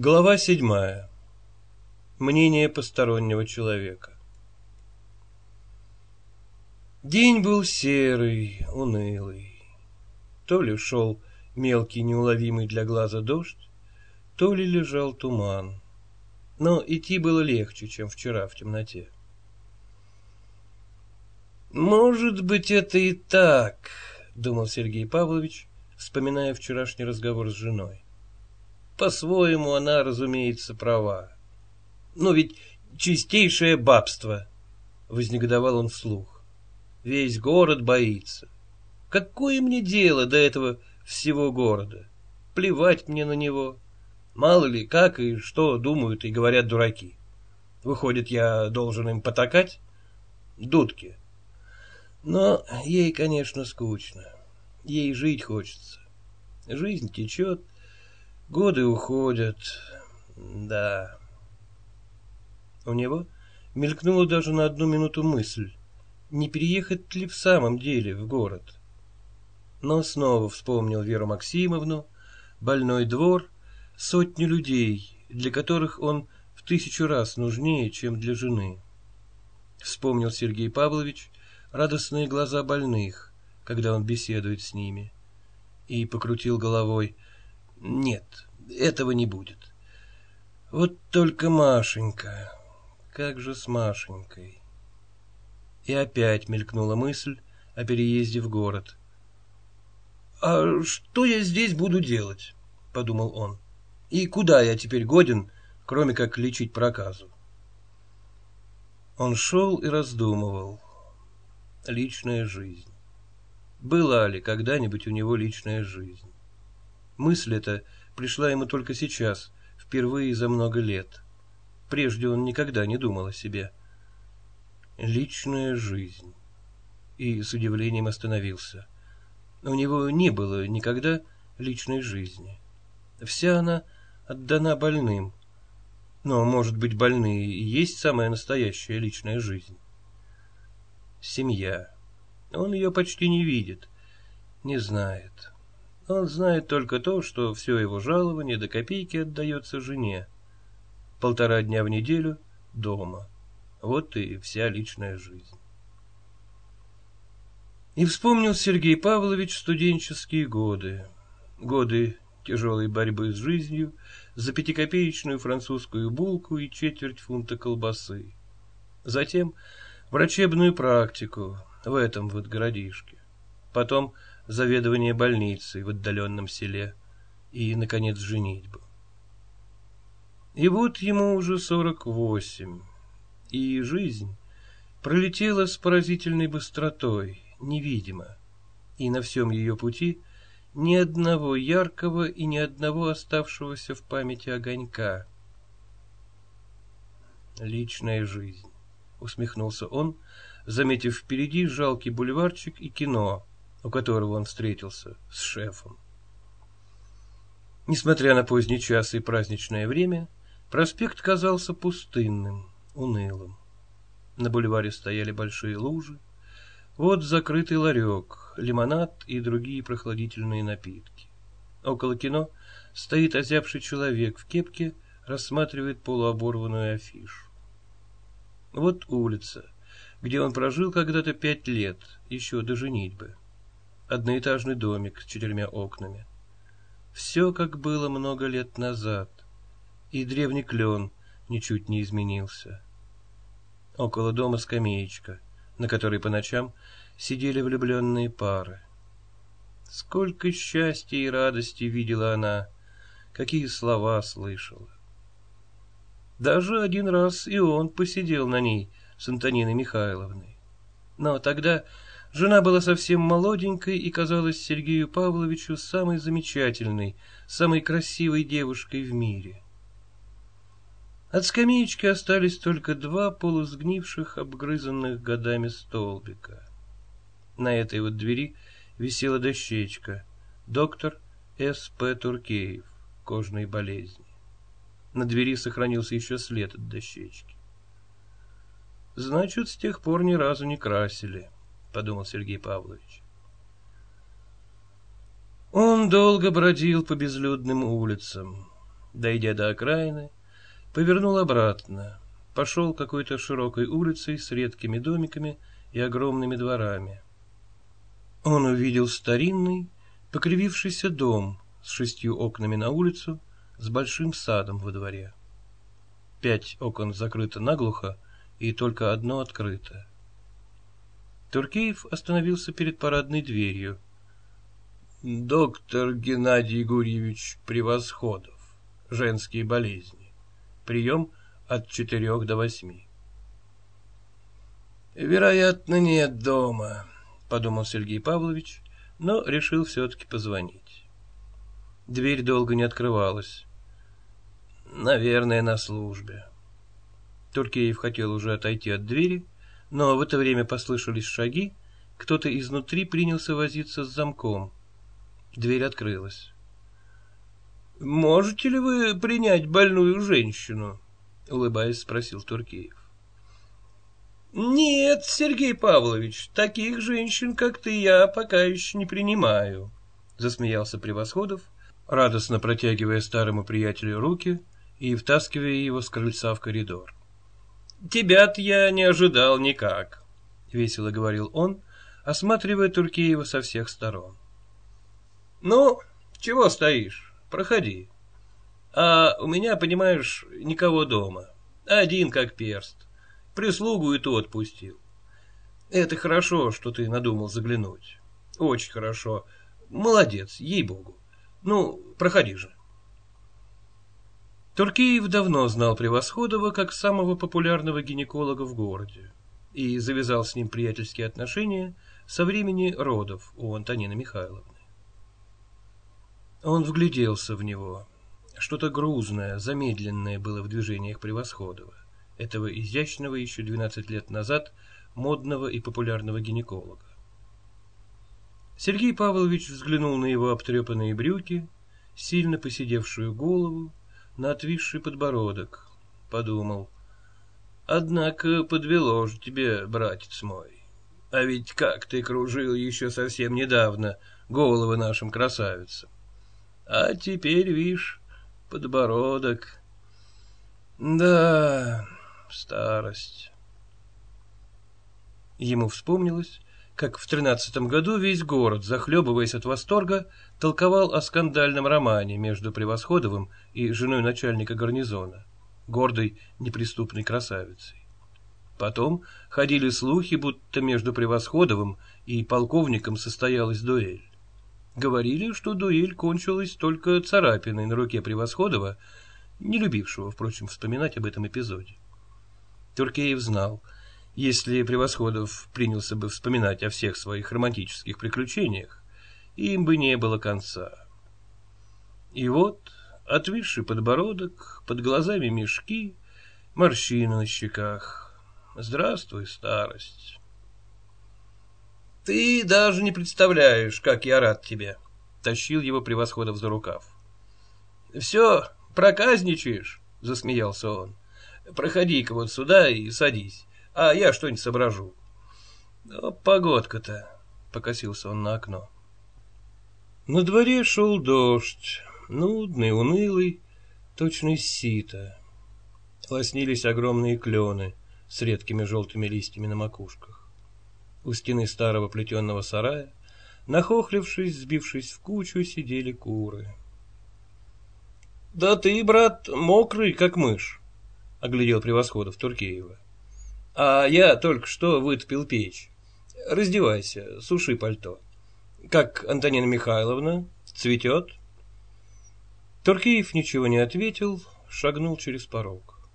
Глава седьмая. Мнение постороннего человека. День был серый, унылый. То ли шел мелкий, неуловимый для глаза дождь, то ли лежал туман. Но идти было легче, чем вчера в темноте. «Может быть, это и так», — думал Сергей Павлович, вспоминая вчерашний разговор с женой. По-своему она, разумеется, права. Но ведь чистейшее бабство, вознегодовал он вслух. Весь город боится. Какое мне дело до этого всего города? Плевать мне на него. Мало ли, как и что думают и говорят дураки. Выходит, я должен им потакать? Дудки. Но ей, конечно, скучно. Ей жить хочется. Жизнь течет, Годы уходят. Да. У него мелькнула даже на одну минуту мысль, не переехать ли в самом деле в город. Но снова вспомнил Веру Максимовну, больной двор, сотню людей, для которых он в тысячу раз нужнее, чем для жены. Вспомнил Сергей Павлович радостные глаза больных, когда он беседует с ними, и покрутил головой — нет, этого не будет. Вот только Машенька. Как же с Машенькой? И опять мелькнула мысль о переезде в город. «А что я здесь буду делать?» — подумал он. «И куда я теперь годен, кроме как лечить проказу?» Он шел и раздумывал. Личная жизнь. Была ли когда-нибудь у него личная жизнь? Мысль эта пришла ему только сейчас, впервые за много лет. Прежде он никогда не думал о себе. Личная жизнь. И с удивлением остановился. У него не было никогда личной жизни. Вся она отдана больным. Но, может быть, больные и есть самая настоящая личная жизнь. Семья. Он ее почти не видит, не знает. Он знает только то, что все его жалование до копейки отдается жене. Полтора дня в неделю дома. Вот и вся личная жизнь. И вспомнил Сергей Павлович студенческие годы. Годы тяжелой борьбы с жизнью за пятикопеечную французскую булку и четверть фунта колбасы. Затем врачебную практику в этом вот городишке. Потом заведование больницей в отдаленном селе и, наконец, женитьбу. И вот ему уже сорок восемь, и жизнь пролетела с поразительной быстротой, невидимо, и на всем ее пути ни одного яркого и ни одного оставшегося в памяти огонька. «Личная жизнь», — усмехнулся он, заметив впереди жалкий бульварчик и кино, у которого он встретился с шефом. Несмотря на поздний час и праздничное время, проспект казался пустынным, унылым. На бульваре стояли большие лужи, вот закрытый ларек, лимонад и другие прохладительные напитки. Около кино стоит озябший человек в кепке, рассматривает полуоборванную афишу. Вот улица, где он прожил когда-то пять лет, еще до женитьбы одноэтажный домик с четырьмя окнами. Все, как было много лет назад, и древний клен ничуть не изменился. Около дома скамеечка, на которой по ночам сидели влюбленные пары. Сколько счастья и радости видела она, какие слова слышала. Даже один раз и он посидел на ней с Антониной Михайловной. Но тогда Жена была совсем молоденькой и казалась Сергею Павловичу самой замечательной, самой красивой девушкой в мире. От скамеечки остались только два полусгнивших, обгрызанных годами столбика. На этой вот двери висела дощечка «Доктор С. П. Туркеев. Кожные болезни». На двери сохранился еще след от дощечки. Значит, с тех пор ни разу не красили. — подумал Сергей Павлович. Он долго бродил по безлюдным улицам. дойдя до окраины, повернул обратно, пошел какой-то широкой улицей с редкими домиками и огромными дворами. Он увидел старинный, покривившийся дом с шестью окнами на улицу, с большим садом во дворе. Пять окон закрыто наглухо, и только одно открыто. Туркеев остановился перед парадной дверью. «Доктор Геннадий Гурьевич Превосходов. Женские болезни. Прием от четырех до восьми». «Вероятно, нет дома», — подумал Сергей Павлович, но решил все-таки позвонить. Дверь долго не открывалась. Наверное, на службе. Туркеев хотел уже отойти от двери, но в это время послышались шаги, кто-то изнутри принялся возиться с замком. Дверь открылась. «Можете ли вы принять больную женщину?» — улыбаясь, спросил Туркеев. «Нет, Сергей Павлович, таких женщин, как ты, я пока еще не принимаю», — засмеялся Превосходов, радостно протягивая старому приятелю руки и втаскивая его с крыльца в коридор. «Тебя-то я не ожидал никак», — весело говорил он, осматривая Туркеева со всех сторон. «Ну, чего стоишь? Проходи. А у меня, понимаешь, никого дома. Один как перст. Прислугу и то отпустил. Это хорошо, что ты надумал заглянуть. Очень хорошо. Молодец, ей-богу. Ну, проходи же. Туркеев давно знал Превосходова как самого популярного гинеколога в городе и завязал с ним приятельские отношения со времени родов у Антонины Михайловны. Он вгляделся в него. Что-то грузное, замедленное было в движениях Превосходова, этого изящного еще 12 лет назад модного и популярного гинеколога. Сергей Павлович взглянул на его обтрепанные брюки, сильно посидевшую голову, на отвисший подбородок. Подумал. Однако подвело же тебе, братец мой. А ведь как ты кружил еще совсем недавно головы нашим красавицам. А теперь, видишь, подбородок. Да, старость. Ему вспомнилось, как в тринадцатом году весь город, захлебываясь от восторга, толковал о скандальном романе между Превосходовым и женой начальника гарнизона, гордой неприступной красавицей. Потом ходили слухи, будто между Превосходовым и полковником состоялась дуэль. Говорили, что дуэль кончилась только царапиной на руке Превосходова, не любившего, впрочем, вспоминать об этом эпизоде. Туркеев знал — если Превосходов принялся бы вспоминать о всех своих романтических приключениях, им бы не было конца. И вот отвисший подбородок, под глазами мешки, морщины на щеках. Здравствуй, старость. Ты даже не представляешь, как я рад тебе, тащил его Превосходов за рукав. Все, проказничаешь, засмеялся он. Проходи-ка вот сюда и садись а я что-нибудь соображу. Ну, погодка-то, покосился он на окно. На дворе шел дождь, нудный, унылый, точно из сита. Лоснились огромные клены с редкими желтыми листьями на макушках. У стены старого плетеного сарая, нахохлившись, сбившись в кучу, сидели куры. — Да ты, брат, мокрый, как мышь, — оглядел превосходов Туркеева. А я только что вытопил печь. Раздевайся, суши пальто. Как Антонина Михайловна? Цветет? Туркеев ничего не ответил, шагнул через порог.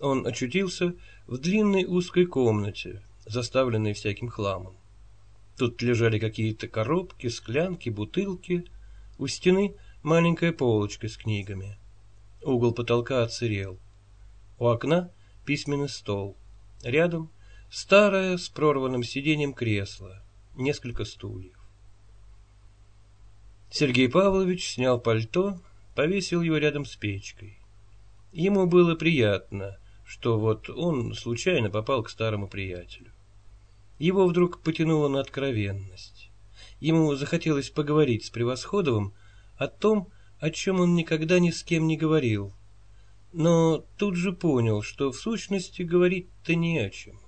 Он очутился в длинной узкой комнате, заставленной всяким хламом. Тут лежали какие-то коробки, склянки, бутылки. У стены маленькая полочка с книгами. Угол потолка отсырел. У окна письменный стол. Рядом старое с прорванным сиденьем кресло, несколько стульев. Сергей Павлович снял пальто, повесил его рядом с печкой. Ему было приятно, что вот он случайно попал к старому приятелю. Его вдруг потянуло на откровенность. Ему захотелось поговорить с Превосходовым о том, о чем он никогда ни с кем не говорил, но тут же понял, что в сущности говорить-то не о чем.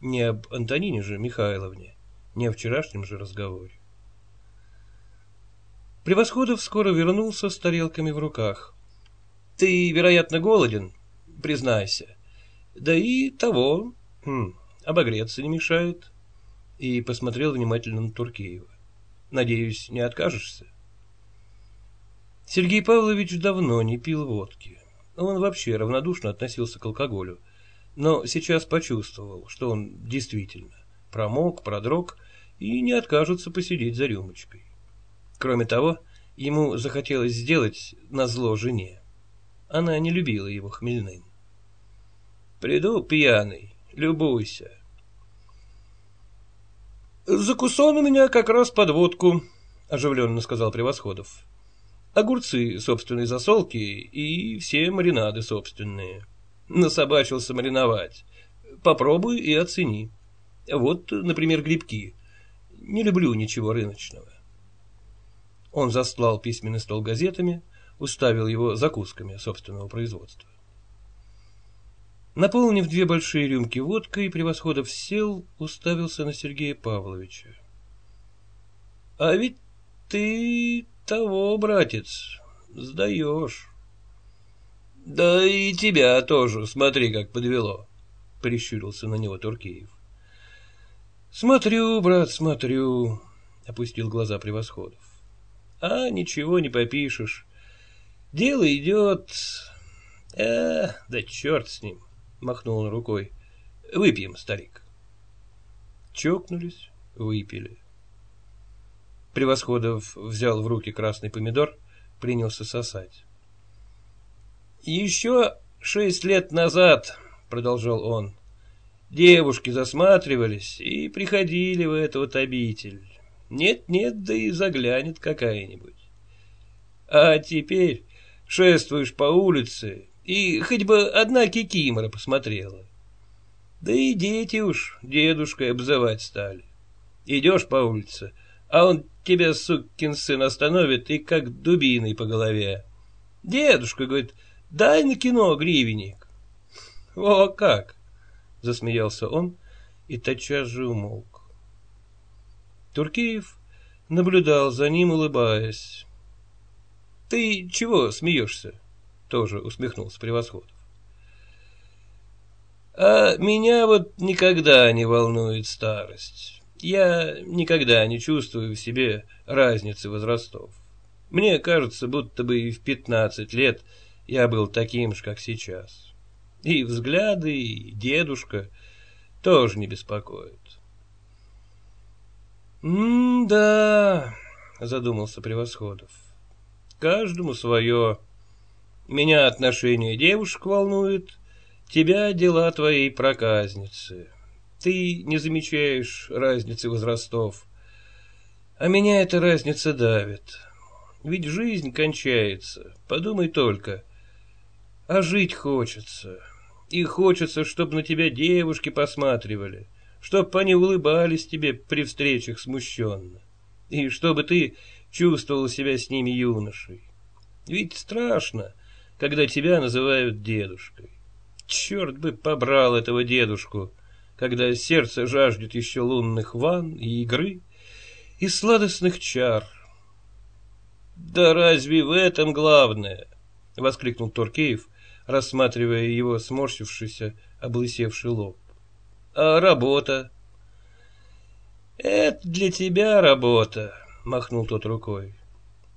Не об Антонине же Михайловне, не о вчерашнем же разговоре. Превосходов скоро вернулся с тарелками в руках. «Ты, вероятно, голоден, признайся. Да и того, хм, обогреться не мешает». И посмотрел внимательно на Туркеева. «Надеюсь, не откажешься?» Сергей Павлович давно не пил водки. Он вообще равнодушно относился к алкоголю, но сейчас почувствовал, что он действительно промок, продрог и не откажется посидеть за рюмочкой. Кроме того, ему захотелось сделать назло жене. Она не любила его хмельным. «Приду пьяный, любуйся». «Закусон у меня как раз под водку», — оживленно сказал Превосходов. «Огурцы собственной засолки и все маринады собственные. Насобачился мариновать. Попробуй и оцени. Вот, например, грибки. Не люблю ничего рыночного. Он застлал письменный стол газетами, уставил его закусками собственного производства. Наполнив две большие рюмки водкой, Превосходов сел, уставился на Сергея Павловича. — А ведь ты того, братец, сдаешь. — Да и тебя тоже, смотри, как подвело, — прищурился на него Туркеев. — Смотрю, брат, смотрю, — опустил глаза Превосходов. А ничего не попишешь. Дело идет... Э, да черт с ним, махнул он рукой. Выпьем, старик. Чокнулись, выпили. Превосходов взял в руки красный помидор, принялся сосать. «Еще шесть лет назад, — продолжал он, — девушки засматривались и приходили в эту вот обитель. Нет-нет, да и заглянет какая-нибудь. А теперь шествуешь по улице, и хоть бы одна кикимора посмотрела. Да и дети уж дедушкой обзывать стали. Идешь по улице, а он тебя, сукин сын, остановит и как дубиной по голове. Дедушка, говорит, дай на кино гривенник. О, как! Засмеялся он и тотчас же умолк. Туркеев наблюдал за ним, улыбаясь. — Ты чего смеешься? — тоже усмехнулся Превосходов. — А меня вот никогда не волнует старость. Я никогда не чувствую в себе разницы возрастов. Мне кажется, будто бы и в пятнадцать лет я был таким же, как сейчас. И взгляды, и дедушка тоже не беспокоят. «М-да», — задумался Превосходов. «Каждому свое. Меня отношение девушек волнует, тебя дела твоей проказницы. Ты не замечаешь разницы возрастов, а меня эта разница давит. Ведь жизнь кончается, подумай только. А жить хочется, и хочется, чтобы на тебя девушки посматривали» чтоб они улыбались тебе при встречах смущенно, и чтобы ты чувствовал себя с ними юношей. Ведь страшно, когда тебя называют дедушкой. Черт бы побрал этого дедушку, когда сердце жаждет еще лунных ванн и игры, и сладостных чар. «Да разве в этом главное?» — воскликнул Туркеев, рассматривая его сморщившийся, облысевший лоб. А работа? Это для тебя работа, махнул тот рукой.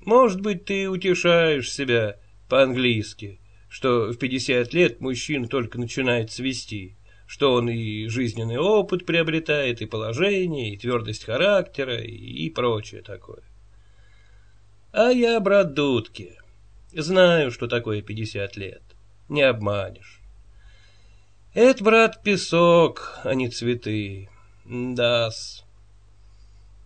Может быть, ты утешаешь себя по-английски, что в 50 лет мужчина только начинает свести, что он и жизненный опыт приобретает, и положение, и твердость характера, и, прочее такое. А я, брат Дудки, знаю, что такое 50 лет. Не обманешь. Это, брат, песок, а не цветы. Да-с.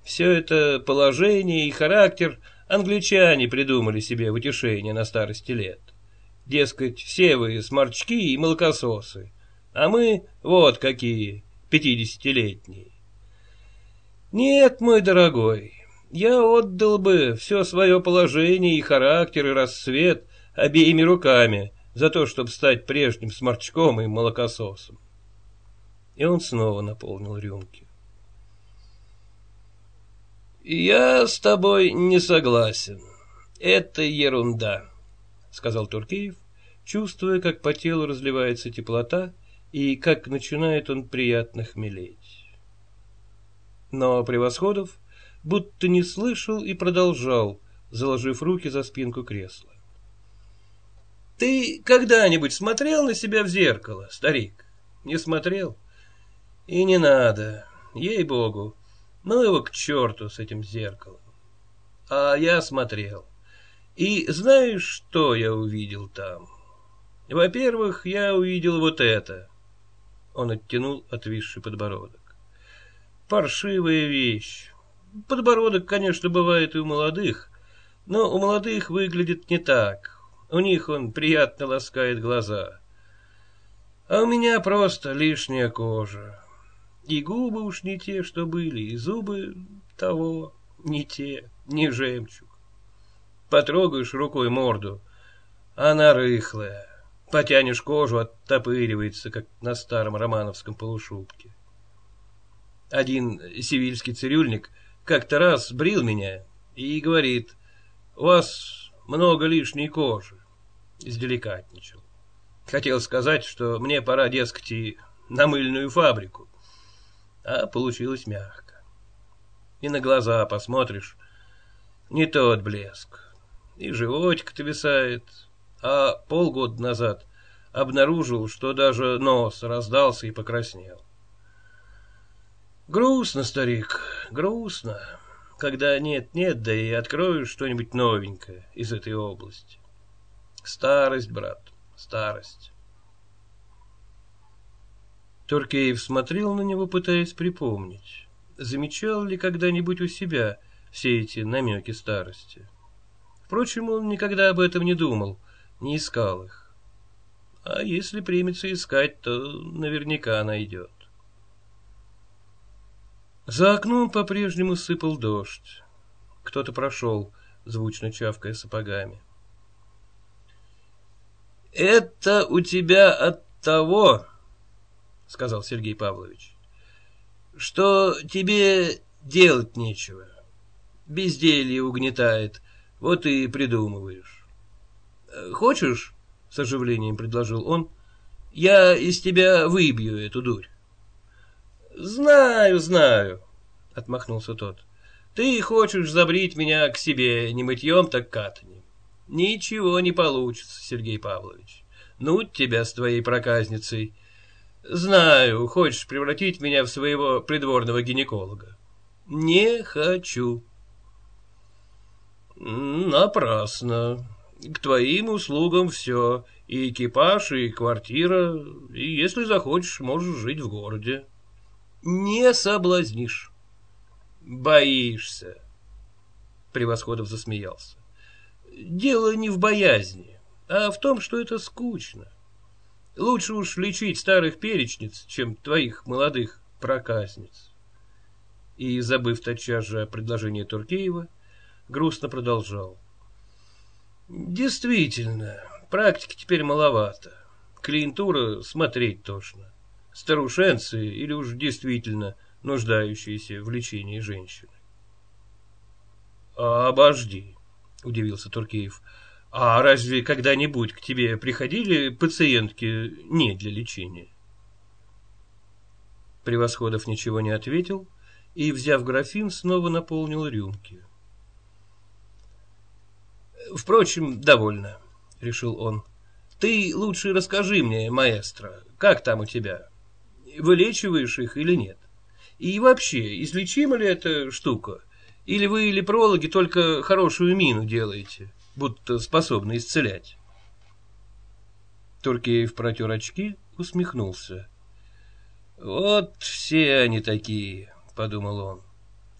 Все это положение и характер англичане придумали себе в утешение на старости лет. Дескать, все вы сморчки и молокососы, а мы вот какие, пятидесятилетние. Нет, мой дорогой, я отдал бы все свое положение и характер, и рассвет обеими руками за то, чтобы стать прежним сморчком и молокососом. И он снова наполнил рюмки. «Я с тобой не согласен. Это ерунда», — сказал Туркеев, чувствуя, как по телу разливается теплота и как начинает он приятно хмелеть. Но Превосходов будто не слышал и продолжал, заложив руки за спинку кресла. «Ты когда-нибудь смотрел на себя в зеркало, старик? Не смотрел? И не надо, ей-богу, ну его к черту с этим зеркалом. А я смотрел. И знаешь, что я увидел там?» Во-первых, я увидел вот это. Он оттянул отвисший подбородок. Паршивая вещь. Подбородок, конечно, бывает и у молодых, но у молодых выглядит не так. У них он приятно ласкает глаза. А у меня просто лишняя кожа. И губы уж не те, что были, и зубы того не те, не жемчуг. Потрогаешь рукой морду, она рыхлая. Потянешь кожу, оттопыривается, как на старом романовском полушубке. Один сивильский цирюльник как-то раз брил меня и говорит, у вас много лишней кожи. Изделикатничал. Хотел сказать, что мне пора, дескать, и на мыльную фабрику. А получилось мягко. И на глаза посмотришь, не тот блеск. И животик-то висает, а полгода назад обнаружил, что даже нос раздался и покраснел. Грустно, старик, грустно, когда нет-нет, да и откроешь что-нибудь новенькое из этой области. Старость, брат, старость. Туркеев смотрел на него, пытаясь припомнить, замечал ли когда-нибудь у себя все эти намеки старости. Впрочем, он никогда об этом не думал, не искал их. А если примется искать, то наверняка найдет. За окном по-прежнему сыпал дождь. Кто-то прошел, звучно чавкая сапогами. «Это у тебя от того, — сказал Сергей Павлович, — что тебе делать нечего. Безделье угнетает, вот и придумываешь. Хочешь, — с оживлением предложил он, — я из тебя выбью эту дурь. Знаю, знаю, — отмахнулся тот. Ты хочешь забрить меня к себе не мытьем, так катанием. Ничего не получится, Сергей Павлович. Ну, тебя с твоей проказницей. Знаю, хочешь превратить меня в своего придворного гинеколога. Не хочу. Напрасно. К твоим услугам все. И экипаж, и квартира. И если захочешь, можешь жить в городе. Не соблазнишь. Боишься. Превосходов засмеялся. Дело не в боязни, а в том, что это скучно. Лучше уж лечить старых перечниц, чем твоих молодых проказниц. И, забыв тотчас же о предложении Туркеева, грустно продолжал. Действительно, практики теперь маловато. Клиентура смотреть тошно. Старушенцы или уж действительно нуждающиеся в лечении женщины. А обожди, удивился Туркеев. А разве когда-нибудь к тебе приходили пациентки не для лечения? Превосходов ничего не ответил и, взяв графин, снова наполнил рюмки. Впрочем, довольно, — решил он. Ты лучше расскажи мне, маэстро, как там у тебя? Вылечиваешь их или нет? И вообще, излечима ли эта штука? Или вы, лепрологи, только хорошую мину делаете, будто способны исцелять? Туркеев протер очки, усмехнулся. «Вот все они такие», — подумал он.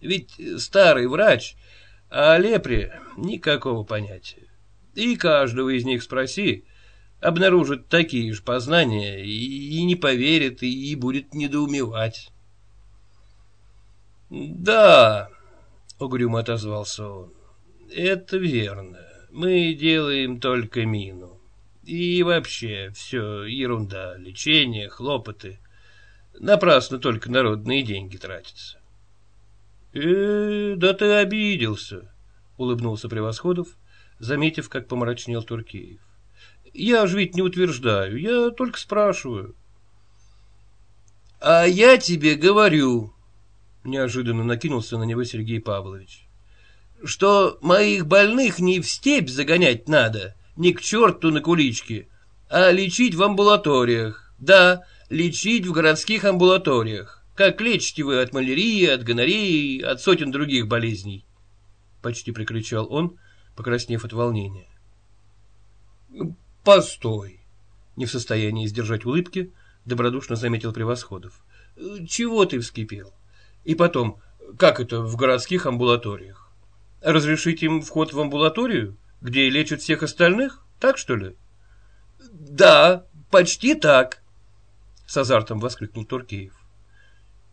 «Ведь старый врач а о лепре никакого понятия. И каждого из них спроси, обнаружит такие же познания и, не поверит, и, и будет недоумевать. Да, — угрюмо отозвался он. «Это верно. Мы делаем только мину. И вообще все ерунда, лечение, хлопоты. Напрасно только народные деньги тратятся». «Э, да ты обиделся», — улыбнулся Превосходов, заметив, как помрачнел Туркеев. «Я же ведь не утверждаю, я только спрашиваю». «А я тебе говорю», — неожиданно накинулся на него Сергей Павлович, «что моих больных не в степь загонять надо, не к черту на куличке, а лечить в амбулаториях. Да, лечить в городских амбулаториях. Как лечите вы от малярии, от гонореи, от сотен других болезней?» Почти прикричал он, покраснев от волнения. «Постой!» Не в состоянии сдержать улыбки, — добродушно заметил Превосходов. Чего ты вскипел? И потом, как это в городских амбулаториях? Разрешить им вход в амбулаторию, где лечат всех остальных? Так что ли? Да, почти так, с азартом воскликнул Туркеев.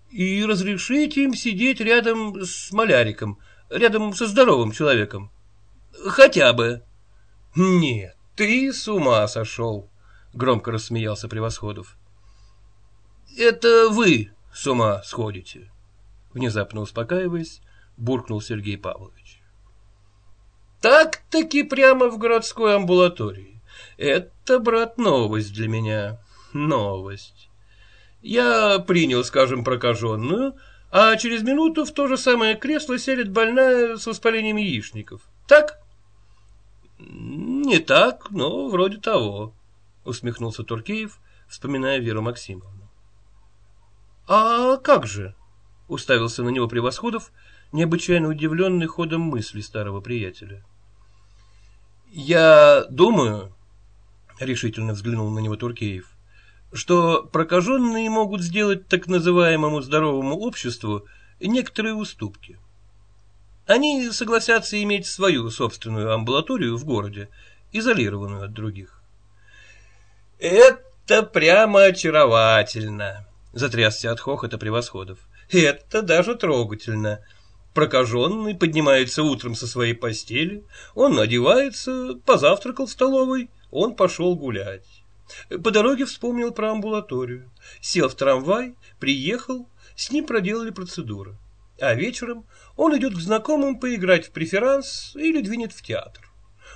И разрешить им сидеть рядом с маляриком, рядом со здоровым человеком? Хотя бы. Нет, ты с ума сошел, громко рассмеялся Превосходов. Это вы с ума сходите. Внезапно успокаиваясь, буркнул Сергей Павлович. Так-таки прямо в городской амбулатории. Это, брат, новость для меня. Новость. Я принял, скажем, прокаженную, а через минуту в то же самое кресло сядет больная с воспалением яичников. Так? Не так, но вроде того, усмехнулся Туркеев, вспоминая Веру Максимовну. «А как же?» — уставился на него Превосходов, необычайно удивленный ходом мысли старого приятеля. «Я думаю», — решительно взглянул на него Туркеев, «что прокаженные могут сделать так называемому здоровому обществу некоторые уступки. Они согласятся иметь свою собственную амбулаторию в городе, изолированную от других». «Это прямо очаровательно», Затрясся от хохота превосходов. Это даже трогательно. Прокаженный поднимается утром со своей постели, он одевается, позавтракал в столовой, он пошел гулять. По дороге вспомнил про амбулаторию. Сел в трамвай, приехал, с ним проделали процедуры. А вечером он идет к знакомым поиграть в преферанс или двинет в театр.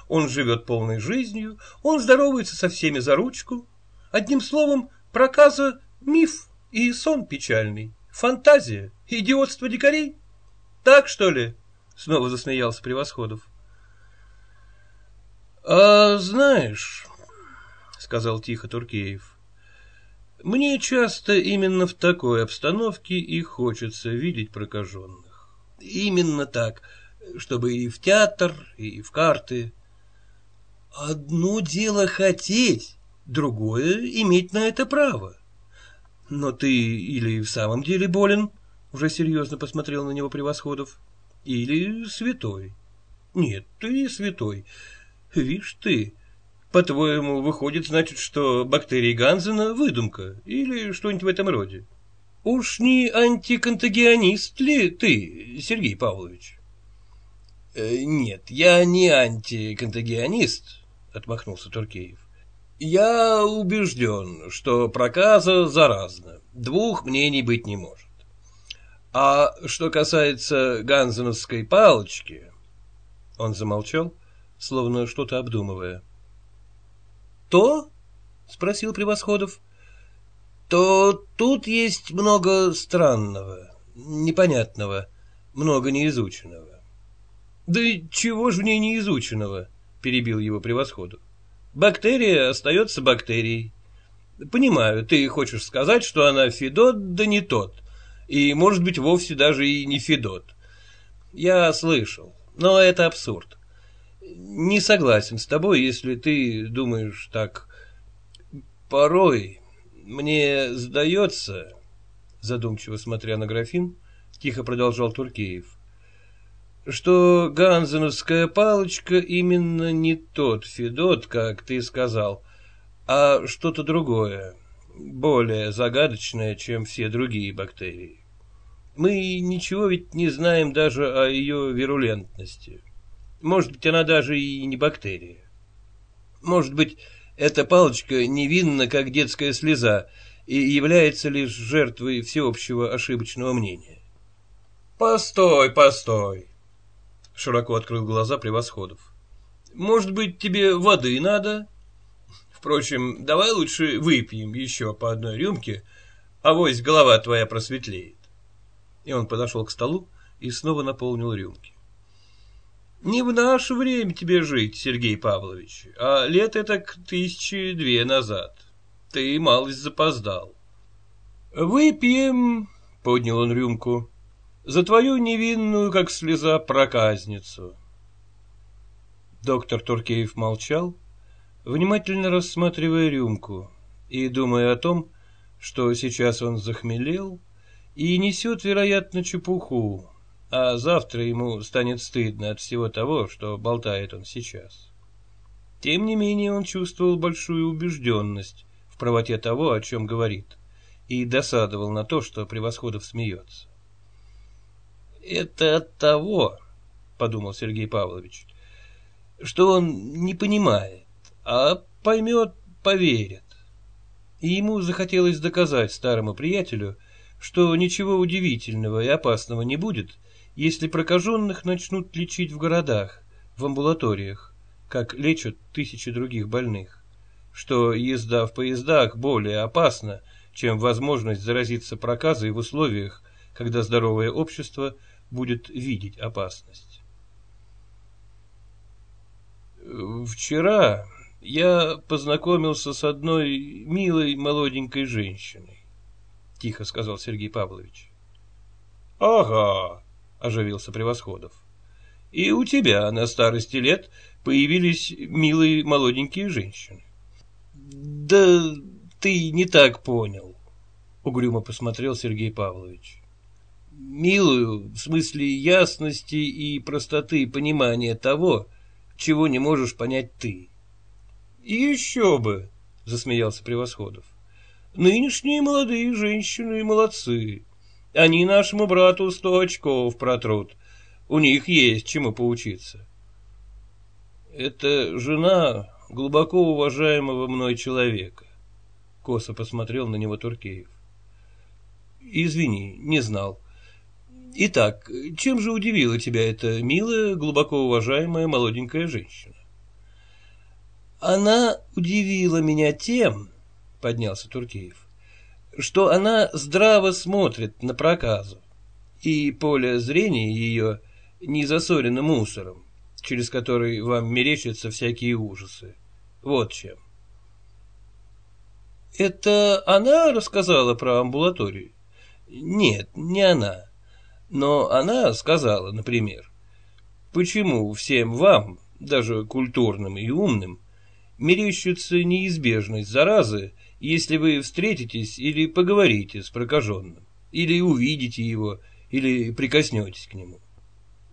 Он живет полной жизнью, он здоровается со всеми за ручку. Одним словом, проказа — миф. И сон печальный, фантазия, идиотство дикарей. Так, что ли? Снова засмеялся Превосходов. А знаешь, сказал тихо Туркеев, мне часто именно в такой обстановке и хочется видеть прокаженных. Именно так, чтобы и в театр, и в карты. Одно дело хотеть, другое иметь на это право. Но ты или в самом деле болен, уже серьезно посмотрел на него Превосходов, или святой. Нет, ты святой. Вишь ты, по-твоему, выходит, значит, что бактерии Ганзена выдумка или что-нибудь в этом роде? Уж не антиконтагионист ли ты, Сергей Павлович? Э, нет, я не антиконтагионист, отмахнулся Туркеев. Я убежден, что проказа заразна. Двух мнений быть не может. А что касается ганзеновской палочки... Он замолчал, словно что-то обдумывая. «То?» — спросил Превосходов. «То тут есть много странного, непонятного, много неизученного». «Да чего же в ней неизученного?» — перебил его Превосходов. Бактерия остается бактерией. Понимаю, ты хочешь сказать, что она Федот, да не тот. И, может быть, вовсе даже и не Федот. Я слышал, но это абсурд. Не согласен с тобой, если ты думаешь так. Порой мне сдается, задумчиво смотря на графин, тихо продолжал Туркеев, что ганзеновская палочка именно не тот Федот, как ты сказал, а что-то другое, более загадочное, чем все другие бактерии. Мы ничего ведь не знаем даже о ее вирулентности. Может быть, она даже и не бактерия. Может быть, эта палочка невинна, как детская слеза, и является лишь жертвой всеобщего ошибочного мнения. «Постой, постой!» Широко открыл глаза превосходов. «Может быть, тебе воды надо? Впрочем, давай лучше выпьем еще по одной рюмке, а вось голова твоя просветлеет». И он подошел к столу и снова наполнил рюмки. Не в наше время тебе жить, Сергей Павлович, а лет это к тысячи две назад. Ты малость запоздал. Выпьем, поднял он рюмку, за твою невинную, как слеза, проказницу. Доктор Туркеев молчал, внимательно рассматривая рюмку и думая о том, что сейчас он захмелел и несет, вероятно, чепуху, а завтра ему станет стыдно от всего того, что болтает он сейчас. Тем не менее он чувствовал большую убежденность в правоте того, о чем говорит, и досадовал на то, что Превосходов смеется. «Это от того, — подумал Сергей Павлович, — что он не понимает, а поймет, поверит. И ему захотелось доказать старому приятелю, что ничего удивительного и опасного не будет, если прокаженных начнут лечить в городах, в амбулаториях, как лечат тысячи других больных, что езда в поездах более опасна, чем возможность заразиться проказой в условиях, когда здоровое общество будет видеть опасность. Вчера я познакомился с одной милой молоденькой женщиной, тихо сказал Сергей Павлович. Ага, — оживился Превосходов. — И у тебя на старости лет появились милые молоденькие женщины. — Да ты не так понял, — угрюмо посмотрел Сергей Павлович. — Милую в смысле ясности и простоты понимания того, чего не можешь понять ты. — Еще бы, — засмеялся Превосходов. — Нынешние молодые женщины молодцы. Они нашему брату сто очков протрут. У них есть чему поучиться. Это жена глубоко уважаемого мной человека. Косо посмотрел на него Туркеев. Извини, не знал. Итак, чем же удивила тебя эта милая, глубоко уважаемая молоденькая женщина? Она удивила меня тем, поднялся Туркеев, что она здраво смотрит на проказу, и поле зрения ее не засорено мусором, через который вам мерещатся всякие ужасы. Вот чем. Это она рассказала про амбулаторию? Нет, не она. Но она сказала, например, почему всем вам, даже культурным и умным, мерещится неизбежность заразы если вы встретитесь или поговорите с прокаженным, или увидите его, или прикоснетесь к нему.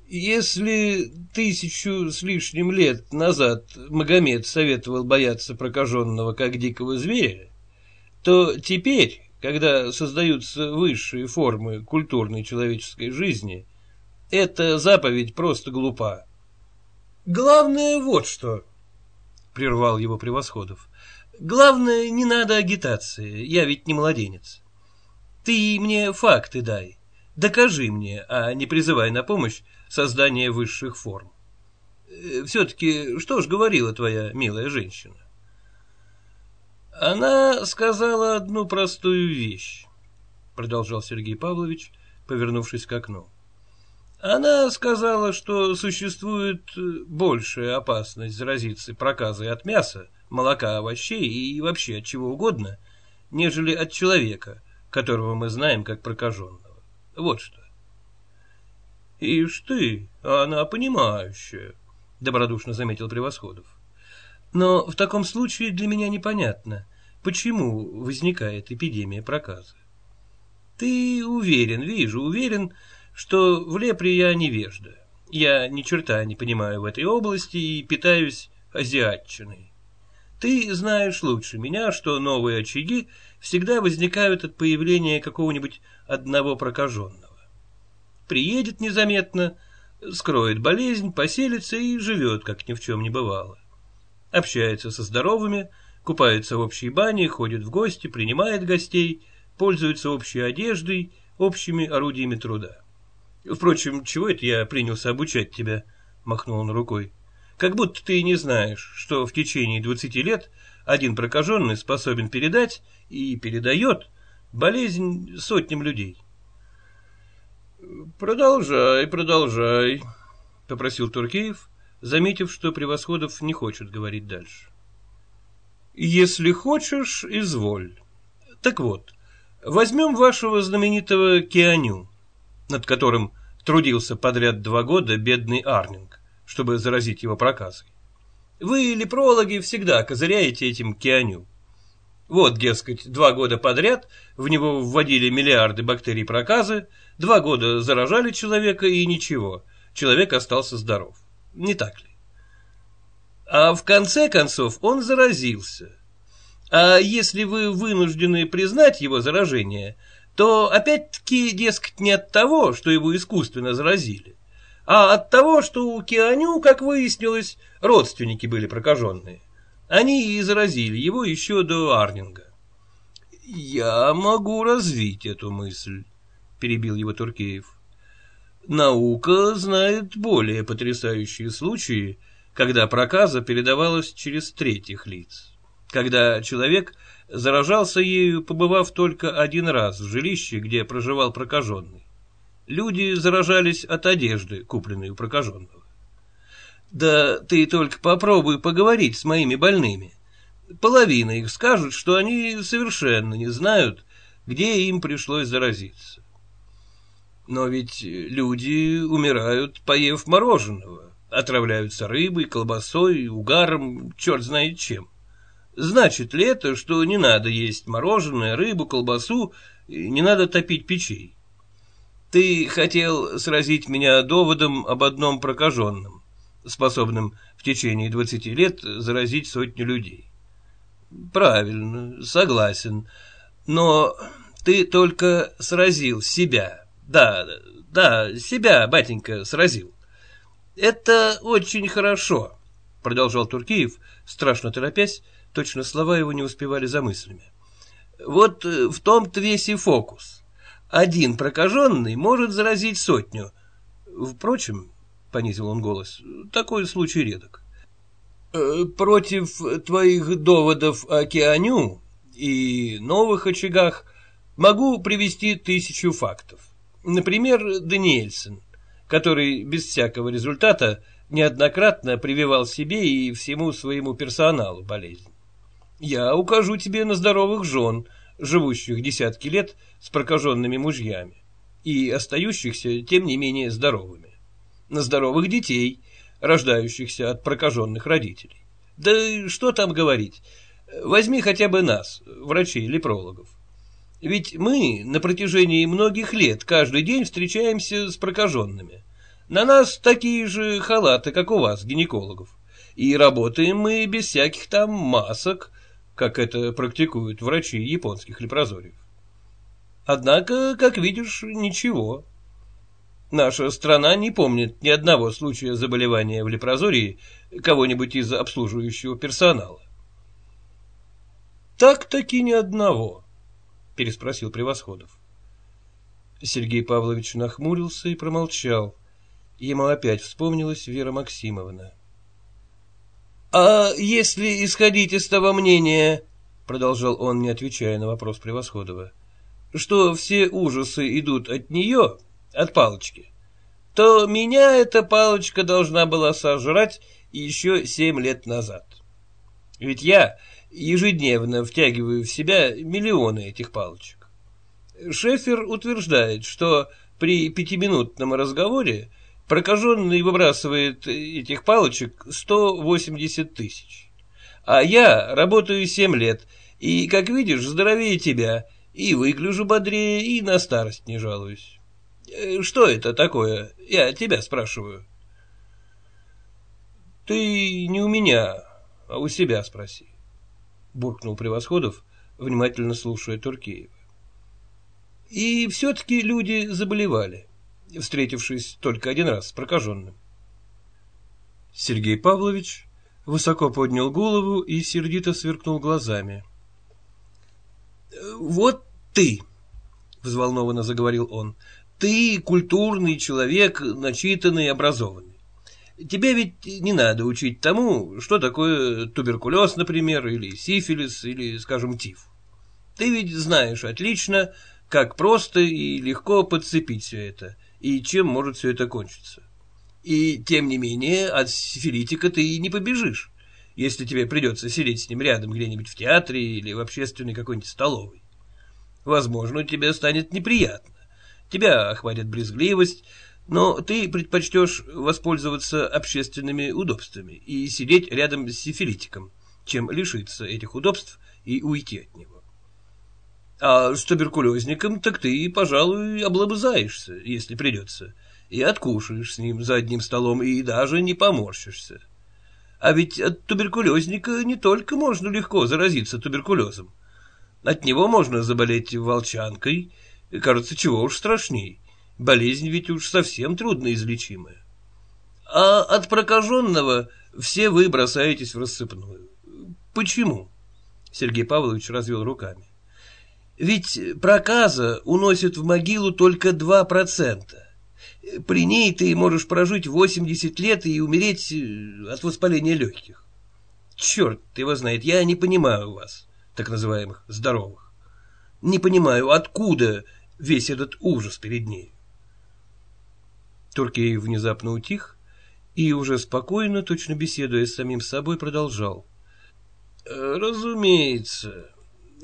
Если тысячу с лишним лет назад Магомед советовал бояться прокаженного как дикого зверя, то теперь, когда создаются высшие формы культурной человеческой жизни, эта заповедь просто глупа. «Главное вот что», — прервал его Превосходов, Главное, не надо агитации, я ведь не младенец. Ты мне факты дай, докажи мне, а не призывай на помощь создание высших форм. Э, Все-таки, что ж говорила твоя милая женщина? Она сказала одну простую вещь, продолжал Сергей Павлович, повернувшись к окну. Она сказала, что существует большая опасность заразиться проказой от мяса, молока, овощей и вообще от чего угодно, нежели от человека, которого мы знаем как прокаженного. Вот что. — Ишь ты, она понимающая, — добродушно заметил Превосходов. — Но в таком случае для меня непонятно, почему возникает эпидемия проказа. Ты уверен, вижу, уверен, что в лепре я невежда. Я ни черта не понимаю в этой области и питаюсь азиатчиной. Ты знаешь лучше меня, что новые очаги всегда возникают от появления какого-нибудь одного прокаженного. приедет незаметно, скроет болезнь, поселится и живет, как ни в чем не бывало. Общается со здоровыми, купается в общей бане, ходит в гости, принимает гостей, пользуется общей одеждой, общими орудиями труда. Впрочем, чего это я принялся обучать тебя? Махнул он рукой. Как будто ты не знаешь, что в течение двадцати лет один прокаженный способен передать и передает болезнь сотням людей. Продолжай, продолжай, попросил Туркеев, заметив, что Превосходов не хочет говорить дальше. Если хочешь, изволь. Так вот, возьмем вашего знаменитого Кианю, над которым трудился подряд два года бедный Арнинг, чтобы заразить его проказой. Вы, лепрологи, всегда козыряете этим Кианю. Вот, дескать, два года подряд в него вводили миллиарды бактерий проказы, два года заражали человека и ничего, человек остался здоров. Не так ли? А в конце концов он заразился. А если вы вынуждены признать его заражение, то опять-таки, дескать, не от того, что его искусственно заразили, а от того, что у Кианю, как выяснилось, родственники были прокаженные. Они и заразили его еще до Арнинга. «Я могу развить эту мысль», — перебил его Туркеев. «Наука знает более потрясающие случаи, когда проказа передавалась через третьих лиц, когда человек заражался ею, побывав только один раз в жилище, где проживал прокаженный. Люди заражались от одежды, купленной у прокаженного. Да ты только попробуй поговорить с моими больными. Половина их скажут, что они совершенно не знают, где им пришлось заразиться. Но ведь люди умирают, поев мороженого, отравляются рыбой, колбасой, угаром, черт знает чем. Значит ли это, что не надо есть мороженое, рыбу, колбасу, не надо топить печей? Ты хотел сразить меня доводом об одном прокаженном, способном в течение двадцати лет заразить сотню людей. Правильно, согласен. Но ты только сразил себя. Да, да, себя, батенька, сразил. Это очень хорошо, продолжал Туркиев, страшно торопясь, точно слова его не успевали за мыслями. Вот э, в том-то весь и фокус. Один прокаженный может заразить сотню. Впрочем, — понизил он голос, — такой случай редок. Э, против твоих доводов о Кианю и новых очагах могу привести тысячу фактов. Например, Даниэльсон, который без всякого результата неоднократно прививал себе и всему своему персоналу болезнь. Я укажу тебе на здоровых жен, живущих десятки лет с прокаженными мужьями и остающихся, тем не менее, здоровыми. На здоровых детей, рождающихся от прокаженных родителей. Да что там говорить, возьми хотя бы нас, врачей-лепрологов. Ведь мы на протяжении многих лет каждый день встречаемся с прокаженными. На нас такие же халаты, как у вас, гинекологов. И работаем мы без всяких там масок, как это практикуют врачи японских лепрозориев. Однако, как видишь, ничего. Наша страна не помнит ни одного случая заболевания в лепрозории кого-нибудь из обслуживающего персонала. «Так-таки ни одного», — переспросил Превосходов. Сергей Павлович нахмурился и промолчал. Ему опять вспомнилась Вера Максимовна. «А если исходить из того мнения, — продолжал он, не отвечая на вопрос Превосходова, — что все ужасы идут от нее, от палочки, то меня эта палочка должна была сожрать еще семь лет назад. Ведь я ежедневно втягиваю в себя миллионы этих палочек. Шефер утверждает, что при пятиминутном разговоре Прокаженный выбрасывает этих палочек 180 тысяч. А я работаю 7 лет, и, как видишь, здоровее тебя, и выгляжу бодрее, и на старость не жалуюсь. Э, что это такое? Я тебя спрашиваю. Ты не у меня, а у себя спроси, буркнул Превосходов, внимательно слушая Туркеева. И все-таки люди заболевали. Встретившись только один раз с прокаженным. Сергей Павлович высоко поднял голову и сердито сверкнул глазами. «Вот ты!» — взволнованно заговорил он. «Ты культурный человек, начитанный, образованный. Тебе ведь не надо учить тому, что такое туберкулез, например, или сифилис, или, скажем, тиф. Ты ведь знаешь отлично, как просто и легко подцепить все это, и чем может все это кончиться. И, тем не менее, от сифилитика ты не побежишь, если тебе придется сидеть с ним рядом где-нибудь в театре или в общественной какой-нибудь столовой. Возможно, тебе станет неприятно. Тебя охватит брезгливость, но ты предпочтешь воспользоваться общественными удобствами и сидеть рядом с сифилитиком, чем лишиться этих удобств и уйти от него. А с туберкулезником так ты, пожалуй, облобызаешься, если придется, и откушаешь с ним за одним столом, и даже не поморщишься. А ведь от туберкулезника не только можно легко заразиться туберкулезом. От него можно заболеть волчанкой, кажется, чего уж страшней. Болезнь ведь уж совсем трудноизлечимая. А от прокаженного все вы бросаетесь в рассыпную. Почему? Сергей Павлович развел руками. Ведь проказа уносит в могилу только 2%. При ней ты можешь прожить 80 лет и умереть э, от воспаления легких. Черт его знает, я не понимаю вас, так называемых здоровых. Не понимаю, откуда весь этот ужас перед ней. Туркей внезапно утих и уже спокойно, точно беседуя с самим собой, продолжал. «Разумеется,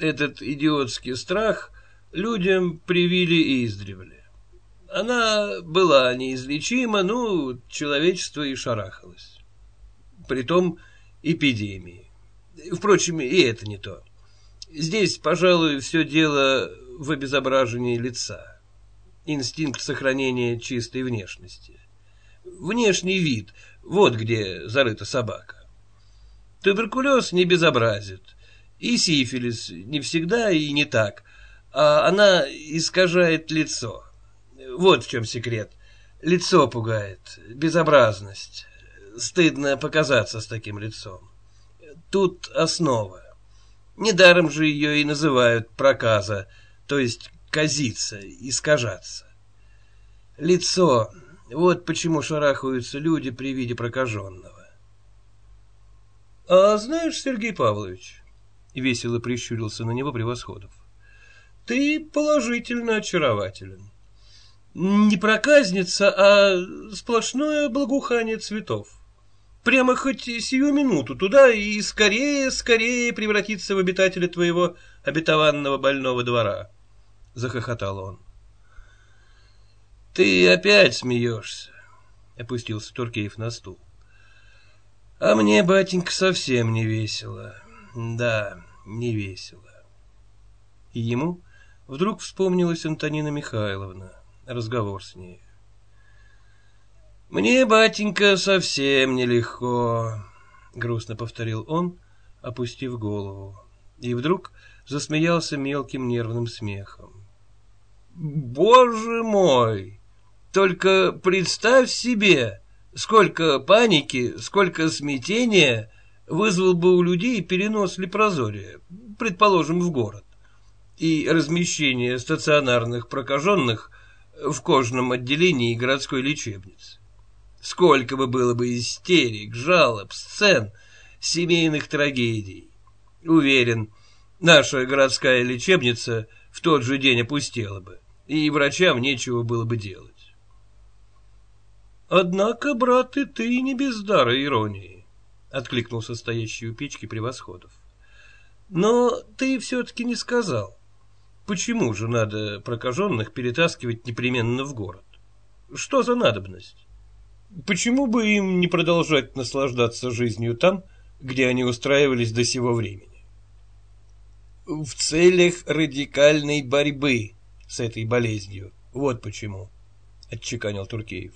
этот идиотский страх людям привили издревле. Она была неизлечима, ну, человечество и шарахалось. Притом эпидемии. Впрочем, и это не то. Здесь, пожалуй, все дело в обезображении лица инстинкт сохранения чистой внешности. Внешний вид – вот где зарыта собака. Туберкулез не безобразит, и сифилис не всегда и не так, а она искажает лицо. Вот в чем секрет. Лицо пугает, безобразность. Стыдно показаться с таким лицом. Тут основа. Недаром же ее и называют проказа, то есть казиться, искажаться. Лицо. Вот почему шарахаются люди при виде прокаженного. — А знаешь, Сергей Павлович, — весело прищурился на него Превосходов, — ты положительно очарователен. Не проказница, а сплошное благоухание цветов. Прямо хоть сию минуту туда и скорее, скорее превратиться в обитателя твоего обетованного больного двора. — захохотал он. «Ты опять смеешься», — опустился Туркеев на стул. «А мне, батенька, совсем не весело. Да, не весело». И ему вдруг вспомнилась Антонина Михайловна, разговор с ней. «Мне, батенька, совсем нелегко», — грустно повторил он, опустив голову, и вдруг засмеялся мелким нервным смехом. Боже мой! Только представь себе, сколько паники, сколько смятения вызвал бы у людей перенос лепрозория, предположим, в город, и размещение стационарных прокаженных в кожном отделении городской лечебницы. Сколько бы было бы истерик, жалоб, сцен, семейных трагедий. Уверен, наша городская лечебница в тот же день опустела бы и врачам нечего было бы делать. «Однако, брат, и ты не без дара иронии», — откликнулся стоящий у печки превосходов. «Но ты все-таки не сказал, почему же надо прокаженных перетаскивать непременно в город? Что за надобность? Почему бы им не продолжать наслаждаться жизнью там, где они устраивались до сего времени?» «В целях радикальной борьбы», с этой болезнью. Вот почему, — отчеканил Туркеев.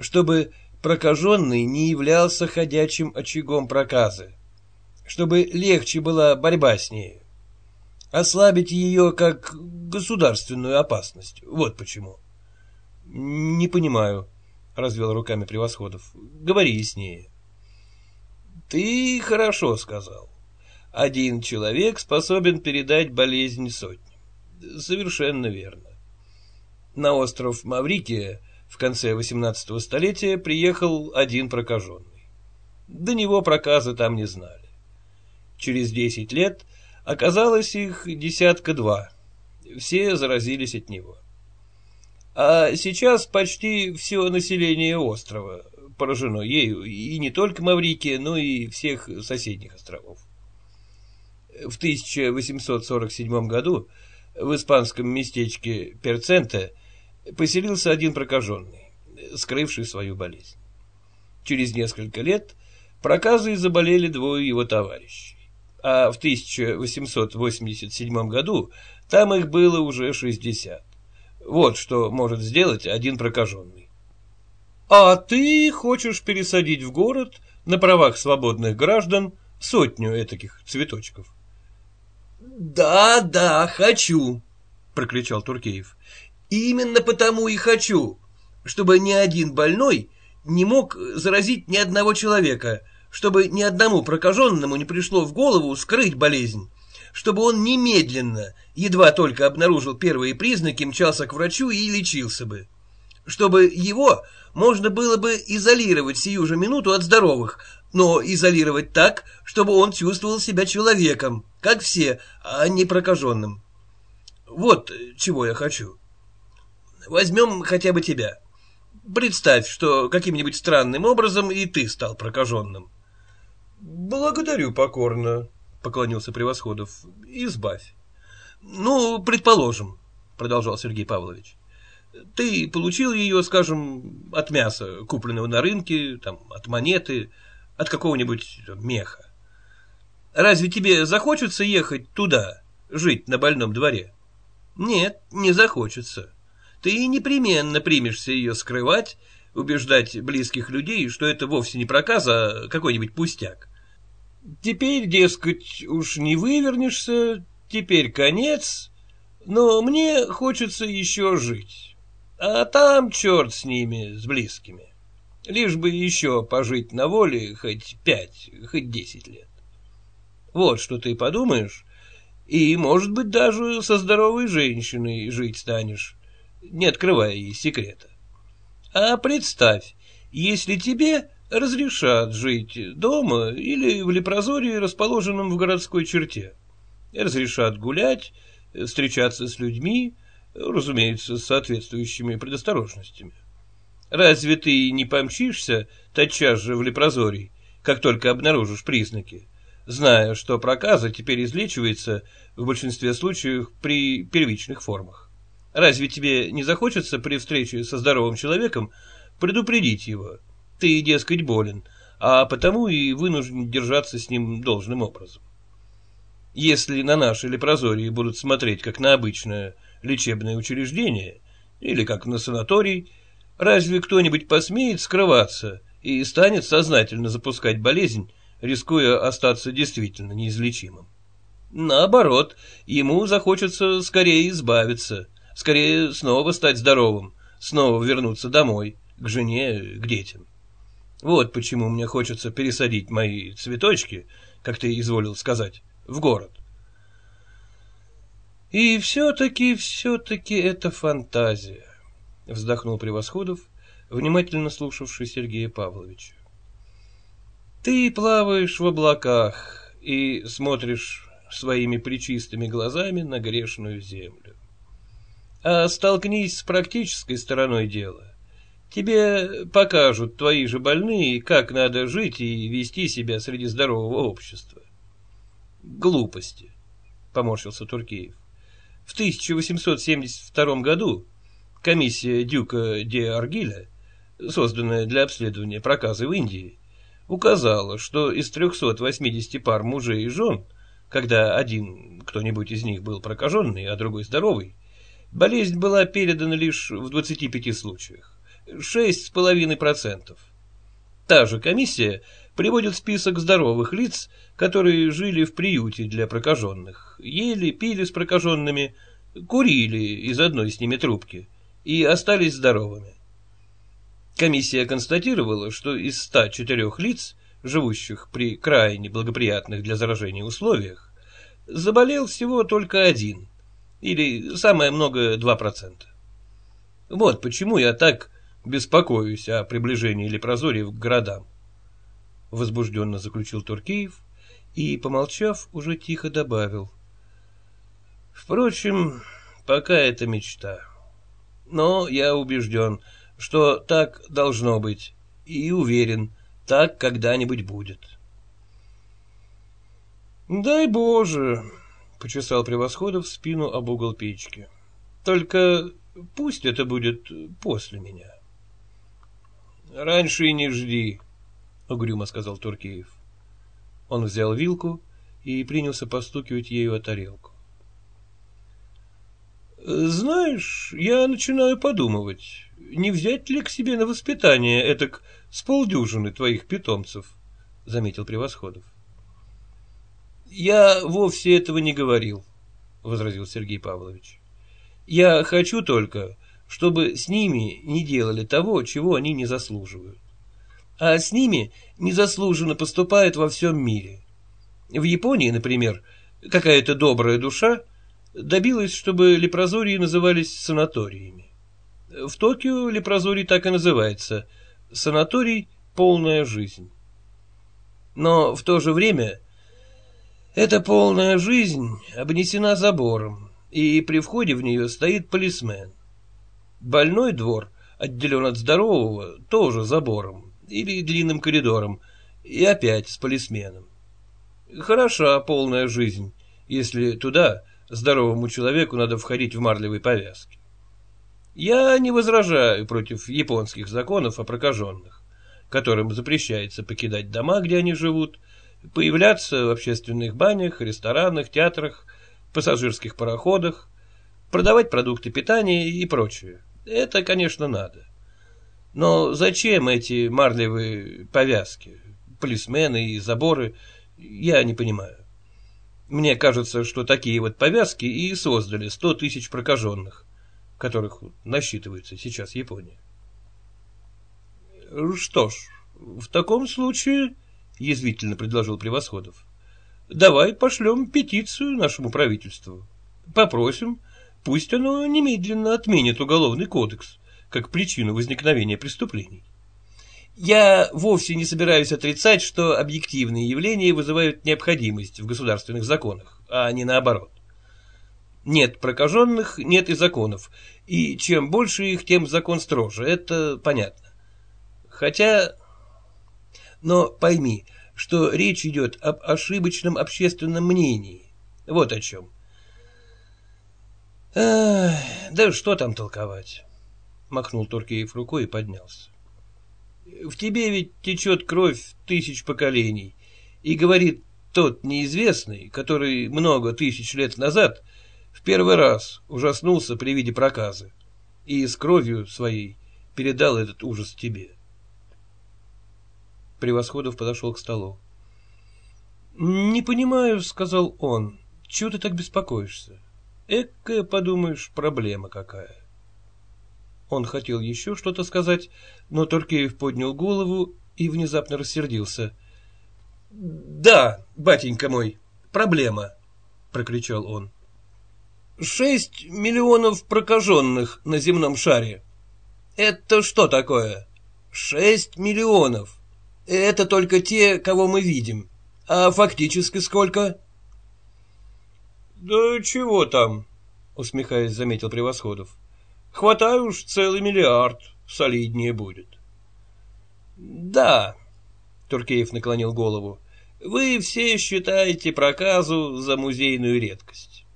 Чтобы прокаженный не являлся ходячим очагом проказы. Чтобы легче была борьба с ней. Ослабить ее как государственную опасность. Вот почему. Не понимаю, развел руками превосходов. Говори яснее. Ты хорошо сказал. Один человек способен передать болезнь сотни. Совершенно верно. На остров Маврикия в конце XVIII столетия приехал один прокаженный. До него проказы там не знали. Через десять лет оказалось их десятка два. Все заразились от него. А сейчас почти все население острова поражено ею, и не только Маврикия, но и всех соседних островов. В 1847 году в испанском местечке Перценте поселился один прокаженный, скрывший свою болезнь. Через несколько лет проказой заболели двое его товарищей, а в 1887 году там их было уже 60. Вот что может сделать один прокаженный. А ты хочешь пересадить в город на правах свободных граждан сотню этаких цветочков. «Да, да, хочу!» — прокричал Туркеев. «Именно потому и хочу, чтобы ни один больной не мог заразить ни одного человека, чтобы ни одному прокаженному не пришло в голову скрыть болезнь, чтобы он немедленно, едва только обнаружил первые признаки, мчался к врачу и лечился бы, чтобы его можно было бы изолировать сию же минуту от здоровых, но изолировать так, чтобы он чувствовал себя человеком, как все, а не прокаженным. Вот чего я хочу. Возьмем хотя бы тебя. Представь, что каким-нибудь странным образом и ты стал прокаженным. Благодарю покорно, поклонился Превосходов. Избавь. Ну, предположим, продолжал Сергей Павлович. Ты получил ее, скажем, от мяса, купленного на рынке, там, от монеты, от какого-нибудь меха. Разве тебе захочется ехать туда, жить на больном дворе? Нет, не захочется. Ты непременно примешься ее скрывать, убеждать близких людей, что это вовсе не проказ, а какой-нибудь пустяк. Теперь, дескать, уж не вывернешься, теперь конец, но мне хочется еще жить. А там черт с ними, с близкими. Лишь бы еще пожить на воле хоть пять, хоть десять лет. Вот что ты подумаешь, и, может быть, даже со здоровой женщиной жить станешь, не открывая ей секрета. А представь, если тебе разрешат жить дома или в лепрозории, расположенном в городской черте. Разрешат гулять, встречаться с людьми, разумеется, с соответствующими предосторожностями. Разве ты не помчишься тотчас же в лепрозорий, как только обнаружишь признаки, зная, что проказа теперь излечивается в большинстве случаев при первичных формах? Разве тебе не захочется при встрече со здоровым человеком предупредить его? Ты, дескать, болен, а потому и вынужден держаться с ним должным образом. Если на наши лепрозории будут смотреть как на обычное лечебное учреждение или как на санаторий, Разве кто-нибудь посмеет скрываться и станет сознательно запускать болезнь, рискуя остаться действительно неизлечимым? Наоборот, ему захочется скорее избавиться, скорее снова стать здоровым, снова вернуться домой, к жене, к детям. Вот почему мне хочется пересадить мои цветочки, как ты изволил сказать, в город. И все-таки, все-таки это фантазия вздохнул Превосходов, внимательно слушавший Сергея Павловича. Ты плаваешь в облаках и смотришь своими причистыми глазами на грешную землю. А столкнись с практической стороной дела. Тебе покажут твои же больные, как надо жить и вести себя среди здорового общества. Глупости, поморщился Туркеев. В 1872 году Комиссия Дюка де Аргиля, созданная для обследования проказа в Индии, указала, что из 380 пар мужей и жен, когда один кто-нибудь из них был прокаженный, а другой здоровый, болезнь была передана лишь в 25 случаях, 6,5%. Та же комиссия приводит список здоровых лиц, которые жили в приюте для прокаженных, ели, пили с прокаженными, курили из одной с ними трубки – и остались здоровыми. Комиссия констатировала, что из 104 лиц, живущих при крайне благоприятных для заражения условиях, заболел всего только один, или самое много 2%. Вот почему я так беспокоюсь о приближении лепрозория к городам. Возбужденно заключил Туркеев и, помолчав, уже тихо добавил. Впрочем, пока это мечта. Но я убежден, что так должно быть, и уверен, так когда-нибудь будет. «Дай Боже!» — почесал Превосходов спину об угол печки. «Только пусть это будет после меня». «Раньше и не жди», — угрюмо сказал Туркеев. Он взял вилку и принялся постукивать ею о тарелку. Знаешь, я начинаю подумывать, не взять ли к себе на воспитание этак с полдюжины твоих питомцев, — заметил Превосходов. — Я вовсе этого не говорил, — возразил Сергей Павлович. — Я хочу только, чтобы с ними не делали того, чего они не заслуживают. А с ними незаслуженно поступают во всем мире. В Японии, например, какая-то добрая душа добилась, чтобы лепрозории назывались санаториями. В Токио лепрозорий так и называется – санаторий «Полная жизнь». Но в то же время эта полная жизнь обнесена забором, и при входе в нее стоит полисмен. Больной двор отделен от здорового тоже забором или длинным коридором, и опять с полисменом. Хороша полная жизнь, если туда здоровому человеку надо входить в марлевой повязке. Я не возражаю против японских законов о прокаженных, которым запрещается покидать дома, где они живут, появляться в общественных банях, ресторанах, театрах, пассажирских пароходах, продавать продукты питания и прочее. Это, конечно, надо. Но зачем эти марлевые повязки, полисмены и заборы, я не понимаю. Мне кажется, что такие вот повязки и создали сто тысяч прокаженных, которых насчитывается сейчас Япония. Что ж, в таком случае, язвительно предложил Превосходов, давай пошлем петицию нашему правительству. Попросим, пусть оно немедленно отменит уголовный кодекс как причину возникновения преступлений. Я вовсе не собираюсь отрицать, что объективные явления вызывают необходимость в государственных законах, а не наоборот. Нет прокаженных, нет и законов, и чем больше их, тем закон строже, это понятно. Хотя... Но пойми, что речь идет об ошибочном общественном мнении. Вот о чем. Да что там толковать? Махнул Туркеев рукой и поднялся. В тебе ведь течет кровь тысяч поколений. И говорит тот неизвестный, который много тысяч лет назад в первый раз ужаснулся при виде проказы и с кровью своей передал этот ужас тебе. Превосходов подошел к столу. «Не понимаю», — сказал он, — «чего ты так беспокоишься? Экая, подумаешь, проблема какая». Он хотел еще что-то сказать, но Туркеев поднял голову и внезапно рассердился. — Да, батенька мой, проблема, — прокричал он. — Шесть миллионов прокаженных на земном шаре. Это что такое? Шесть миллионов. Это только те, кого мы видим. А фактически сколько? — Да чего там, — усмехаясь, заметил Превосходов. Хватай уж целый миллиард, солиднее будет. Да, Туркеев наклонил голову, вы все считаете проказу за музейную редкость.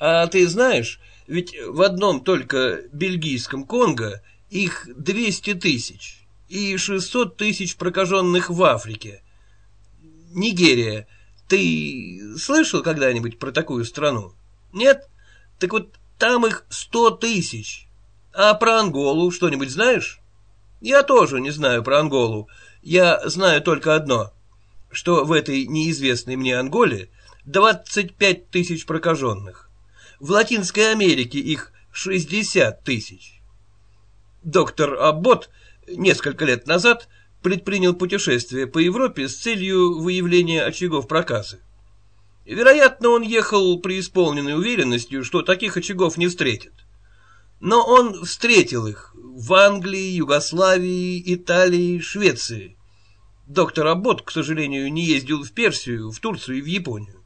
А ты знаешь, ведь в одном только бельгийском Конго их 200 тысяч и 600 тысяч прокаженных в Африке. Нигерия. Ты слышал когда-нибудь про такую страну? Нет? Так вот там их сто тысяч. А про Анголу что-нибудь знаешь? Я тоже не знаю про Анголу. Я знаю только одно, что в этой неизвестной мне Анголе 25 тысяч прокаженных. В Латинской Америке их 60 тысяч. Доктор Аббот несколько лет назад предпринял путешествие по Европе с целью выявления очагов проказы. Вероятно, он ехал преисполненной уверенностью, что таких очагов не встретит. Но он встретил их в Англии, Югославии, Италии, Швеции. Доктор Аббот, к сожалению, не ездил в Персию, в Турцию и в Японию.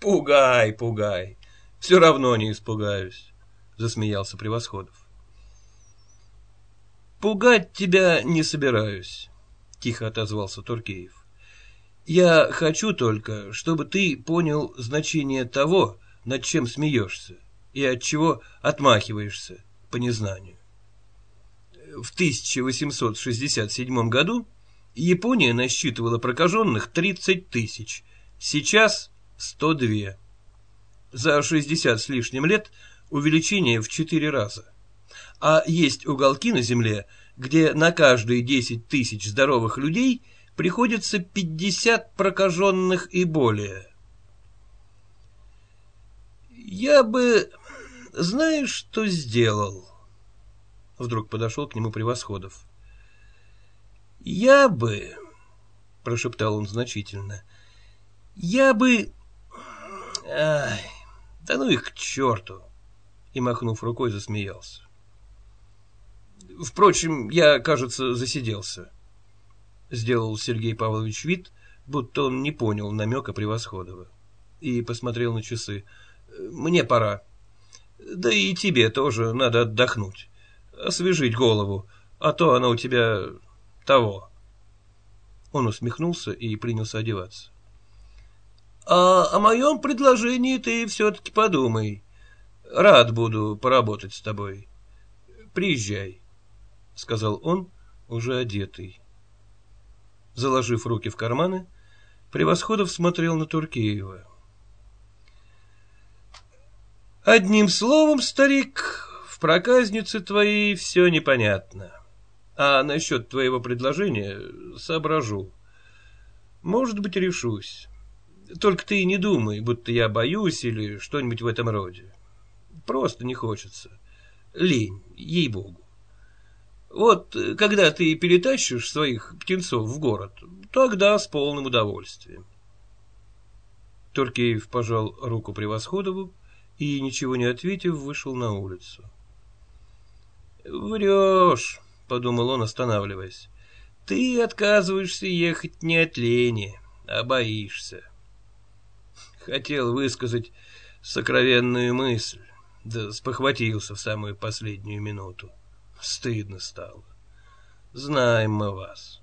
Пугай, пугай. Все равно не испугаюсь, засмеялся Превосходов. Пугать тебя не собираюсь, тихо отозвался Туркеев. Я хочу только, чтобы ты понял значение того, над чем смеешься и от чего отмахиваешься по незнанию. В 1867 году Япония насчитывала прокаженных 30 тысяч, сейчас 102. За 60 с лишним лет увеличение в 4 раза. А есть уголки на Земле, где на каждые 10 тысяч здоровых людей приходится 50 прокаженных и более. Я бы... Знаешь, что сделал? Вдруг подошел к нему Превосходов. Я бы... Прошептал он значительно. Я бы... Ай, да ну их к черту! И, махнув рукой, засмеялся. Впрочем, я, кажется, засиделся. Сделал Сергей Павлович вид, будто он не понял намека Превосходова. И посмотрел на часы. Мне пора. Да и тебе тоже надо отдохнуть. Освежить голову, а то она у тебя того. Он усмехнулся и принялся одеваться. А о моем предложении ты все-таки подумай. Рад буду поработать с тобой. Приезжай, — сказал он, уже одетый. Заложив руки в карманы, Превосходов смотрел на Туркеева. Одним словом, старик, в проказнице твоей все непонятно. А насчет твоего предложения соображу. Может быть, решусь. Только ты не думай, будто я боюсь или что-нибудь в этом роде. Просто не хочется. Лень, ей-богу. Вот когда ты перетащишь своих птенцов в город, тогда с полным удовольствием. Туркеев пожал руку Превосходову и, ничего не ответив, вышел на улицу. «Врешь», — подумал он, останавливаясь. «Ты отказываешься ехать не от лени, а боишься» хотел высказать сокровенную мысль, да спохватился в самую последнюю минуту. Стыдно стало. Знаем мы вас.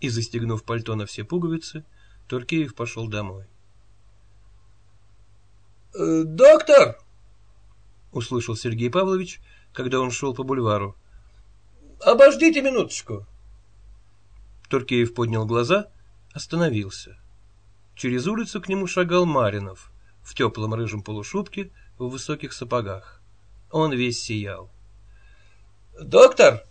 И, застегнув пальто на все пуговицы, Туркеев пошел домой. «Э, «Доктор!» — услышал Сергей Павлович, когда он шел по бульвару. «Обождите минуточку!» Туркеев поднял глаза, остановился. Через улицу к нему шагал Маринов в теплом рыжем полушубке, в высоких сапогах. Он весь сиял. «Доктор,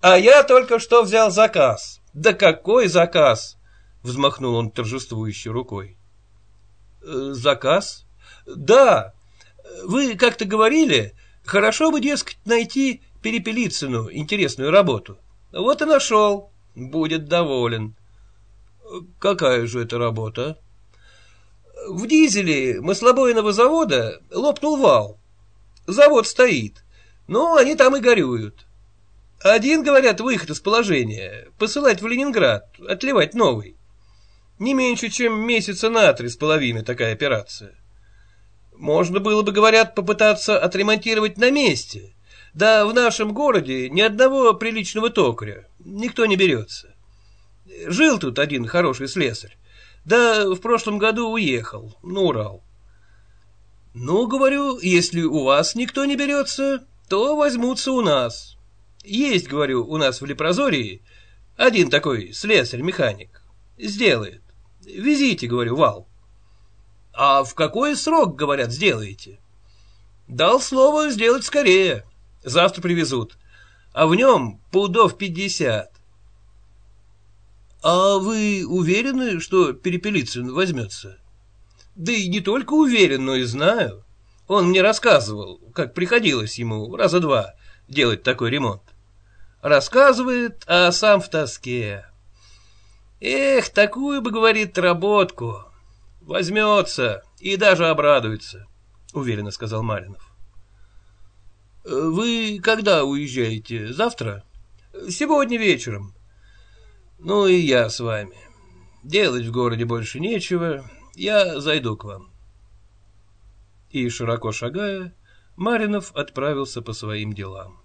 а я только что взял заказ. Да какой заказ!» Взмахнул он торжествующей рукой. «Э, «Заказ? Да. Вы как-то говорили, хорошо бы, дескать, найти Перепелицыну интересную работу. Вот и нашел. Будет доволен. Какая же это работа? В дизеле маслобойного завода лопнул вал. Завод стоит, но они там и горюют. Один, говорят, выход из положения — посылать в Ленинград, отливать новый. Не меньше, чем месяца на три с половиной такая операция. Можно было бы, говорят, попытаться отремонтировать на месте. Да в нашем городе ни одного приличного токаря. Никто не берется. Жил тут один хороший слесарь. Да в прошлом году уехал, на Урал. Ну, говорю, если у вас никто не берется, то возьмутся у нас. Есть, говорю, у нас в Лепрозории один такой слесарь-механик. Сделает. Везите, говорю, вал. А в какой срок, говорят, сделаете? Дал слово сделать скорее. Завтра привезут. А в нем пудов пятьдесят. А вы уверены, что Перепелицын возьмется? Да и не только уверен, но и знаю. Он мне рассказывал, как приходилось ему раза два делать такой ремонт. Рассказывает, а сам в тоске. Эх, такую бы, говорит, работку. Возьмется и даже обрадуется, уверенно сказал Маринов. Вы когда уезжаете? Завтра? Сегодня вечером. Ну и я с вами. Делать в городе больше нечего. Я зайду к вам. И, широко шагая, Маринов отправился по своим делам.